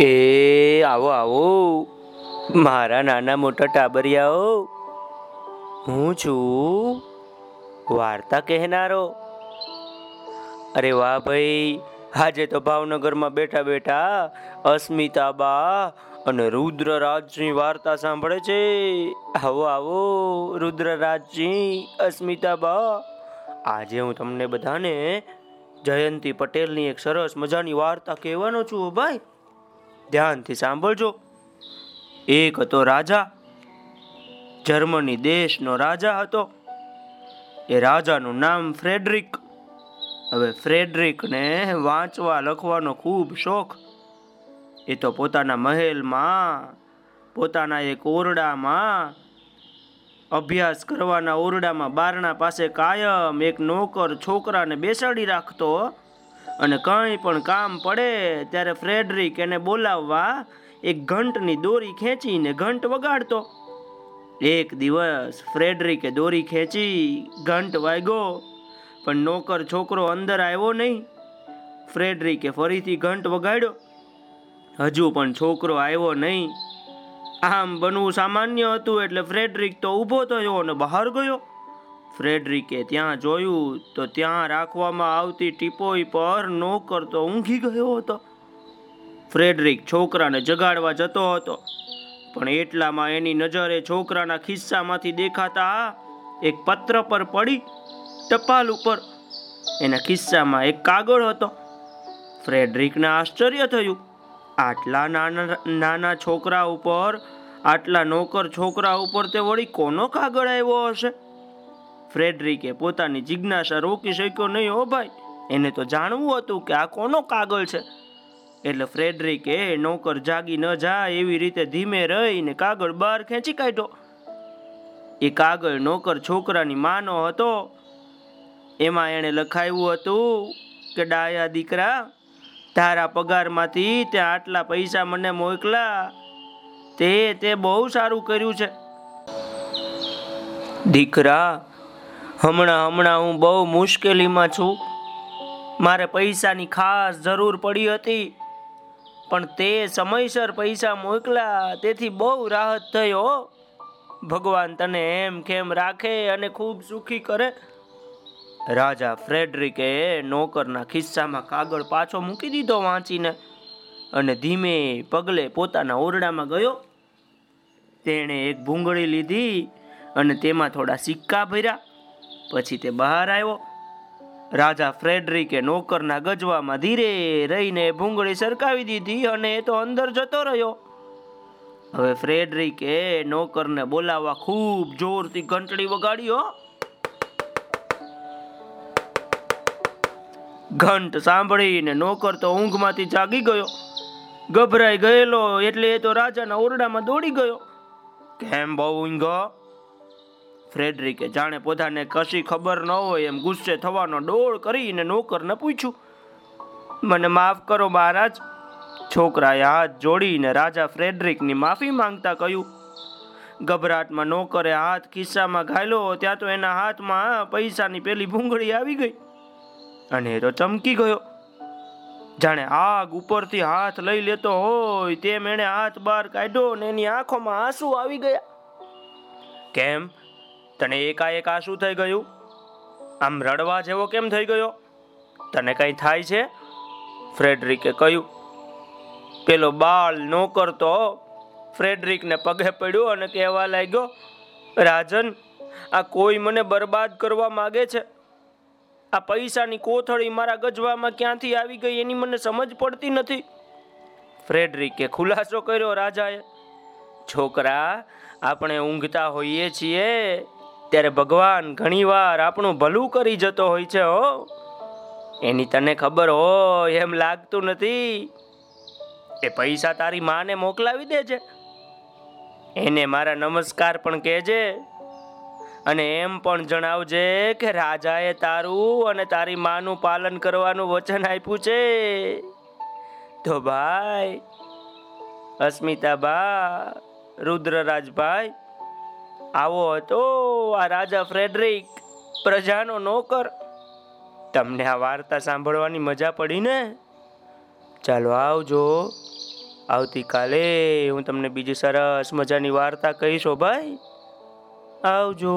એ, આવો આવો. મારા નાના મોટા ટાબરિયાઓ, હું છું વાર્તા કહેનારો. અરે વાહ ભાઈ, આજે તો ભાવનગરમાં બેઠા બેઠા અસ્મિતાબા અને રુદ્રરાજની વાર્તા સાંભળે છે. આવો આવો, રુદ્રરાજજી, અસ્મિતાબા. આજે હું તમને બધાને જયંતી પટેલની એક સરસ મજાની વાર્તા કહેવાનો છું ભાઈ. ધ્યાનથી સાંભળજો. એક હતો રાજા, જર્મની દેશનો રાજા હતો. એ રાજાનું નામ ફ્રેડરિક. હવે ફ્રેડરિકને વાંચવા, લખવાનો ખૂબ શોખ. એ તો પોતાના મહેલમાં, પોતાના એક ઓરડામાં, અભ્યાસ કરવાના ઓરડામાં બારણા પાસે કાયમ એક નોકર છોકરાને બેસાડી રાખતો. અને કંઈ પણ કામ પડે ત્યારે ફ્રેડરિક એને બોલાવવા એક ઘંટની દોરી ખેંચીને ઘંટ વગાડતો. એક દિવસ ફ્રેડરિકે દોરી ખેંચી, ઘંટ વાગ્યો, પણ નોકર છોકરો અંદર આવ્યો નહીં. ફ્રેડરિકે ફરીથી ઘંટ વગાડ્યો. હજુ પણ છોકરો આવ્યો નહીં. આમ બનવું સામાન્ય હતું એટલે ફ્રેડરિક તો ઊભો થયો અને બહાર ગયો. ફ્રેડરિકે ત્યાં જોયું તો ત્યાં રાખવામાં આવતી ટીપોઈ પર નોકર તો ઊંઘી ગયો હતો. ફ્રેડરિક છોકરાને જગાડવા જતો હતો, પણ એટલામાં એની નજરે છોકરાના ખિસ્સામાંથી દેખાતા એક પત્ર પર પડી ટપાલ ઉપર. એના ખિસ્સામાં એક કાગળ હતો. ફ્રેડરિકને આશ્ચર્ય થયું, આટલા નાના નાના છોકરા ઉપર, આટલા નોકર છોકરા ઉપર તે વળી કોનો કાગળ આવ્યો હશે? ફ્રેડરિકે પોતાની જિજ્ઞાસા રોકી શક્યો નહીં, હો ભાઈ. એને તો જાણવું હતું કે આ કોનો કાગળ છે. એટલે ફ્રેડરિકે નોકર જાગી ન જાય એવી રીતે ધીમે રહીને કાગળ બહાર ખેંચી કાઢ્યો. એ કાગળ નોકર છોકરાની માનો હતો. એમાં એણે લખાયું હતું કે, ડાયા દીકરા, તારા પગારમાંથી તે આટલા પૈસા મને મોકલા. તે તે બહુ સારું કર્યું છે. દીકરા હમણાં હમણાં હું બહુ મુશ્કેલીમાં છું. મારે પૈસાની ખાસ જરૂર પડી હતી, પણ તે સમયસર પૈસા મોકલા તેથી બહુ રાહત હો. ભગવાન તને એમ કેમ રાખે અને ખૂબ સુખી કરે? રાજા ફ્રેડરિકે નોકરના ખિસ્સામાં કાગળ પાછો મૂકી દીધો વાંચીને અને ધીમે પગલે પોતાના ઓરડામાં ગયો. તેણે એક ભૂંગળી લીધી અને તેમાં થોડા સિક્કા ભર્યા. પછી તે બહાર આવ્યો. રાજા ફ્રેડરિકે નોકરના ગજવામાં ધીરે રહીને ભૂંગળી સરકાવી દીધી અને તો અંદર જતો રહ્યો. હવે ફ્રેડરિકે નોકરને બોલાવવા ખૂબ જોરથી ઘંટડી વગાડી, હો. ઘંટ સાંભળીને નોકર તો ઊંઘમાંથી જાગી ગયો. ગભરાઈ ગયેલો એટલે એ તો રાજાના ઓરડામાં દોડી ગયો. કેમ બહુ ઊંઘો? ફ્રેડરિકે જાણે પોતાને કશી ખબર ન હોય એમ ગુસ્સે થવાનો ડોળ કરીને નોકરને પૂછ્યું, મને માફ કરો મહારાજ. છોકરાએ હાથ જોડીને રાજા ફ્રેડરિકની માફી માંગતા કહ્યું, ગભરાટમાં નોકરે હાથ ખિસ્સામાં ઘાયલો ત્યાં તો એના હાથમાં પૈસાની પેલી ભૂંગળી આવી ગઈ. અને એ તો ચમકી ગયો. જાણે આગ ઉપરથી હાથ લઈ લેતો હોય તેમ એણે હાથ બહાર કાઢ્યો ને એની આંખોમાં આંસુ આવી ગયા. કેમ? તને એકાએક શું થઈ ગયું? આમ રડવા જેવો કેમ થઈ ગયો? તને કંઈ થાય છે? ફ્રેડરિકે કહ્યું, પેલો બાળ નોકર તો ફ્રેડરિકને પગે પડ્યો અને કહેવા લાગ્યો, રાજન, આ કોઈ મને બરબાદ કરવા માગે છે? આ પૈસાની કોથળી મારા ગજવામાં ક્યાંથી આવી ગઈ એની મને સમજ પડતી નથી. ફ્રેડરિકે ખુલાસો કર્યો, રાજાએ, છોકરા, આપણે ઊંઘતા હોઈએ છીએ ત્યારે ભગવાન ઘણીવાર આપણું ભલું કરી જતો હોય છે, હો. એની તને ખબર હોય એમ લાગતું નથી. એ પૈસા તારી માને મોકલાવી દેજે. એને મારા નમસ્કાર પણ કહેજે. અને એમ પણ જણાવજે કે રાજાએ તારું અને તારી માનું પાલન કરવાનું વચન આપ્યું છે. તો ભાઈ, અસ્મિતાબા, રુદ્રરાજભાઈ આવો હતો આ રાજા ફ્રેડરિક, પ્રજાનો નોકર. તમને આ વાર્તા સાંભળવાની મજા પડી ને? ચાલો આવજો. આવતીકાલે હું તમને બીજી સરસ મજાની વાર્તા કહીશો ભાઈ. આવજો.